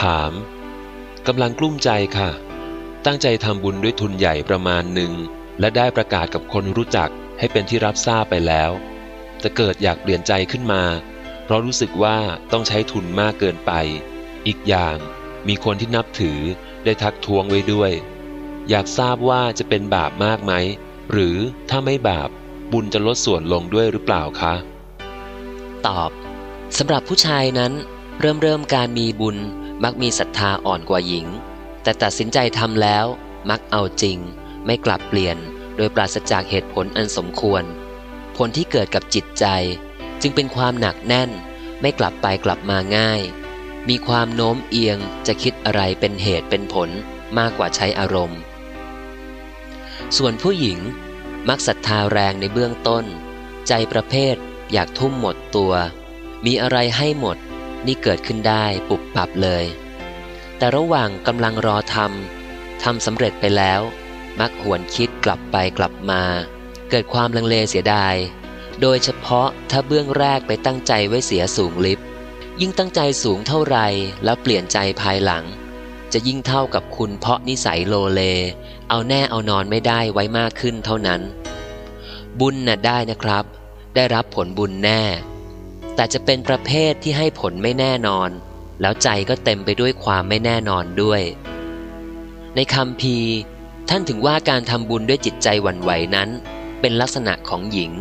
ถามกำลังกลุ้มใจค่ะ ตั้งใจทำบุญด้วยทุนใหญ่ประมาณหนึ่ง และได้ประกาศกับคนรู้จักให้เป็นที่รับทราบไปแล้วจะเกิดอยากเปลี่ยนใจขึ้นมา เพราะรู้สึกว่าต้องใช้ทุนมากเกินไป อีกอย่างมีคนที่นับถือได้ทักท้วงไว้ด้วย อยากทราบว่าจะเป็นบาปมากไหม หรือถ้าไม่บาปบุญจะลดส่วนลงด้วยหรือเปล่าคะ ตอบสำหรับผู้ชายนั้น เริ่มเริ่มการมีบุญ มักมีศรัทธาอ่อนกว่าหญิง แต่ตัดสินใจทำแล้ว มักเอาจริง ไม่กลับเปลี่ยน โดยปราศจากเหตุผลอันสมควร ผลที่เกิดกับจิตใจ จึงเป็นความหนักแน่น ไม่กลับไปกลับมาง่าย มีความโน้มเอียงจะคิดอะไรเป็นเหตุเป็นผลมากกว่าใช้อารมณ์ ส่วนผู้หญิง มักศรัทธาแรงในเบื้องต้น ใจประเภทอยากทุ่มหมดตัว มีอะไรให้หมด นี่เกิดขึ้นได้ปุบปับเลย แต่ระหว่างกำลังรอทำทำสำเร็จไปแล้ว มักหวนคิดกลับไปกลับมา เกิดความลังเลเสียดาย โดยเฉพาะถ้าเบื้องแรกไปตั้งใจไว้เสียสูงลิฟยิ่งตั้งใจสูงเท่าไรแล้วเปลี่ยนใจภายหลัง จะยิ่งเท่ากับคุณเพราะนิสัยโลเล เอาแน่เอานอนไม่ได้ไว้มากขึ้นเท่านั้น บุญน่ะได้นะครับ ได้รับผลบุญแน่ แต่จะเป็นประเภทที่ให้ผลไม่แน่นอน แล้วใจก็เต็มไปด้วยความไม่แน่นอนด้วย ในคำพีท่านถึงว่าการทำบุญด้วยจิตใจหวั่นไหวนั้น เป็นลักษณะของหญิง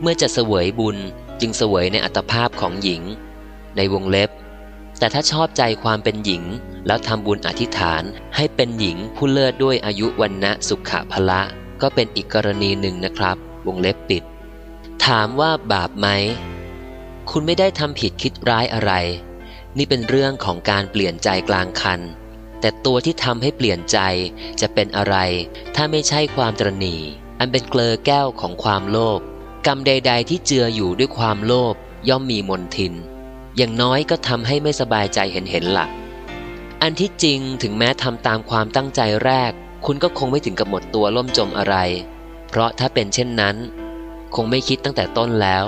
เมื่อจะเสวยบุญจึงเสวยในอัตภาพของหญิง ในวงเล็บ แต่ถ้าชอบใจความเป็นหญิง แล้วทำบุญอธิษฐานให้เป็นหญิงผู้เลิศด้วยอายุวันนะสุขะพละ ก็เป็นอีกกรณีหนึ่งนะครับ วงเล็บปิด ถามว่าบาปไหม คุณไม่ได้ทำผิดคิดร้ายอะไร นี่เป็นเรื่องของการเปลี่ยนใจกลางคัน แต่ตัวที่ทำให้เปลี่ยนใจจะเป็นอะไร ถ้าไม่ใช่ความตรณีอันเป็นเกลอแก้วของความโลภกรรมใด ๆ ที่เจืออยู่ด้วยความโลภย่อมมีมนทิน อย่างน้อยก็ทำให้ไม่สบายใจเห็นเห็นละ่ะ อันที่จริงถึงแม้ทำตามความตั้งใจแรก คุณก็คงไม่ถึงกับหมดตัวล่มจมอะไร เพราะถ้าเป็นเช่นนั้น คงไม่คิดตั้งแต่ต้นแล้ว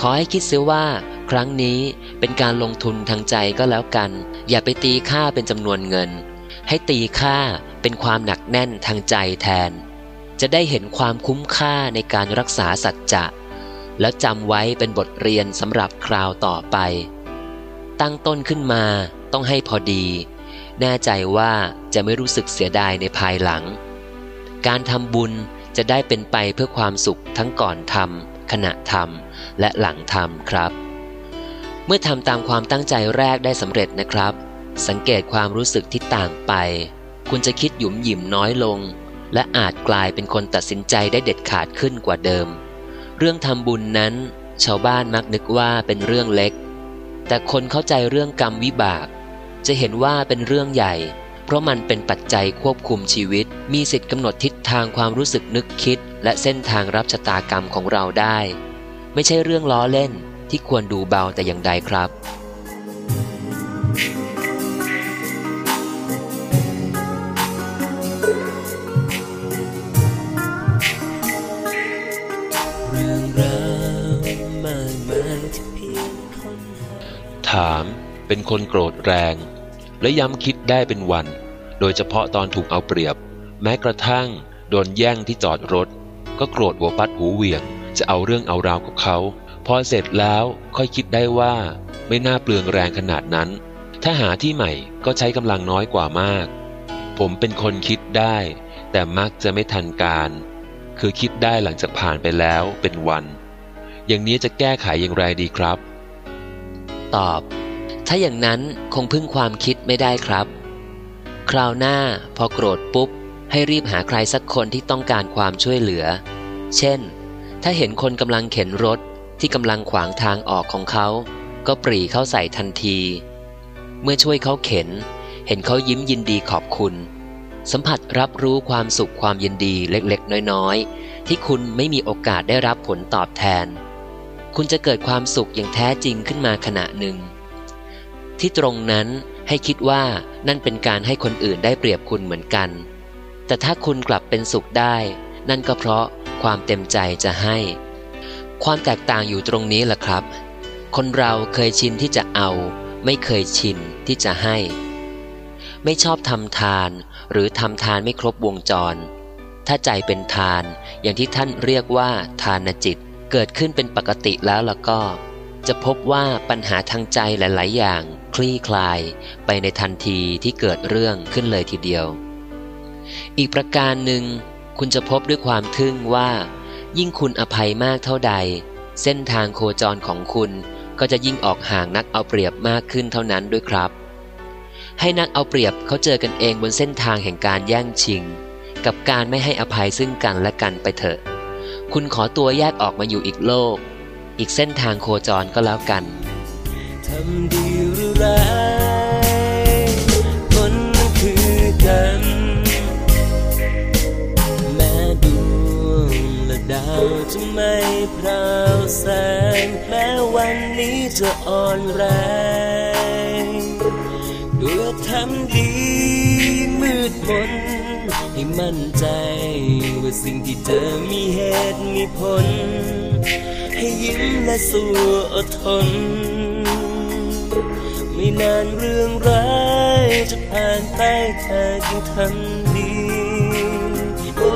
ขอให้คิดเสียว่า ครั้งนี้เป็นการลงทุนทางใจก็แล้วกัน อย่าไปตีค่าเป็นจำนวนเงิน ให้ตีค่าเป็นความหนักแน่นทางใจแทน จะได้เห็นความคุ้มค่าในการรักษาสัจจะ แล้วจำไว้เป็นบทเรียนสำหรับคราวต่อไป ตั้งต้นขึ้นมาต้องให้พอดี แน่ใจว่าจะไม่รู้สึกเสียดายในภายหลัง การทำบุญจะได้เป็นไปเพื่อความสุขทั้งก่อนทำ ขณะทำและหลังทำครับ เมื่อทำตามความตั้งใจแรกได้สำเร็จนะครับ สังเกตความรู้สึกที่ต่างไป คุณจะคิดหยุมหยิมน้อยลง และอาจกลายเป็นคนตัดสินใจได้เด็ดขาดขึ้นกว่าเดิม เรื่องทำบุญนั้น ชาวบ้านมักนึกว่าเป็นเรื่องเล็ก แต่คนเข้าใจเรื่องกรรมวิบาก จะเห็นว่าเป็นเรื่องใหญ่ เพราะมันเป็นปัจจัยควบคุมชีวิต มีสิทธิ์กำหนดทิศทางความรู้สึกนึกคิด และเส้นทางรับชะตากรรมของเราได้ ไม่ใช่เรื่องล้อเล่นที่ควรดูเบาแต่อย่างใดครับเรื่องราวมากมายที่เพียงคนหาถามเป็นคนโกรธแรง และย้ำคิด ได้เป็นวัน โดยเฉพาะตอนถูกเอาเปรียบ แม้กระทั่ง โดนแย่งที่จอดรถ ก็โกรธหัวปัดหูเหวี่ยง จะเอาเรื่องเอาราวกับเขา พอเสร็จแล้วค่อยคิดได้ว่า ไม่น่าเปลืองแรงขนาดนั้น ถ้าหาที่ใหม่ก็ใช้กำลังน้อยกว่ามาก ผมเป็นคนคิดได้ แต่มักจะไม่ทันการ คือคิดได้หลังจากผ่านไปแล้วเป็นวัน อย่างนี้จะแก้ไขอย่างไรดีครับ ตอบ ถ้าอย่างนั้นคงพึ่งความคิดไม่ได้ครับ คราวหน้าพอโกรธปุ๊บ ให้รีบหาใครสักคนที่ต้องการความช่วยเหลือ เช่น ถ้าเห็นคนกำลังเข็นรถที่กำลังขวางทางออกของเขา ก็ปรีเข้าใส่ทันที เมื่อช่วยเขาเข็น เห็นเขายิ้มยินดีขอบคุณ สัมผัสรับรู้ความสุขความยินดีเล็กๆ น้อยๆ ที่คุณไม่มีโอกาสได้รับผลตอบแทน คุณจะเกิดความสุขอย่างแท้จริงขึ้นมาขณะหนึ่ง ที่ตรงนั้นให้คิดว่านั่นเป็นการให้คนอื่นได้เปรียบคุณเหมือนกัน แต่ถ้าคุณกลับเป็นสุขได้ นั่นก็เพราะความเต็มใจจะให้ ความแตกต่างอยู่ตรงนี้แหละครับ คนเราเคยชินที่จะเอา ไม่เคยชินที่จะให้ ไม่ชอบทำทาน หรือทำทานไม่ครบวงจร ถ้าใจเป็นทานอย่างที่ท่านเรียกว่าทานจิต เกิดขึ้นเป็นปกติแล้วแล้วก็ จะพบว่าปัญหาทางใจหลาย ๆ อย่าง คลี่คลายไปในทันทีที่เกิดเรื่องขึ้นเลยทีเดียว อีกประการหนึ่ง คุณจะพบด้วยความทึ่งว่า ยิ่งคุณอภัยมากเท่าใด เส้นทางโคจรของคุณก็จะยิ่งออกห่างนักเอาเปรียบมากขึ้นเท่านั้นด้วยครับ ให้นักเอาเปรียบเขาเจอกันเองบนเส้นทางแห่งการแย่งชิง กับการไม่ให้อภัยซึ่งกันและกันไปเถอะ คุณขอตัวแยกออกมาอยู่อีกโลก อีกเส้นทางโคจรก็แล้วกันทำดีหรือร้ายคนนั้นคือกันแม้ดวงและดาวจะไม่พราวแสงแม้วันนี้จะอ่อนแรงด้วยทำดีมืดมนให้มั่นใจว่าสิ่งที่เธอมีเหตุมีผล ให้ยิ้มและสู้อดทน ไม่นานเรื่องร้ายจะผ่านไปเธอจึงทำดีโอ้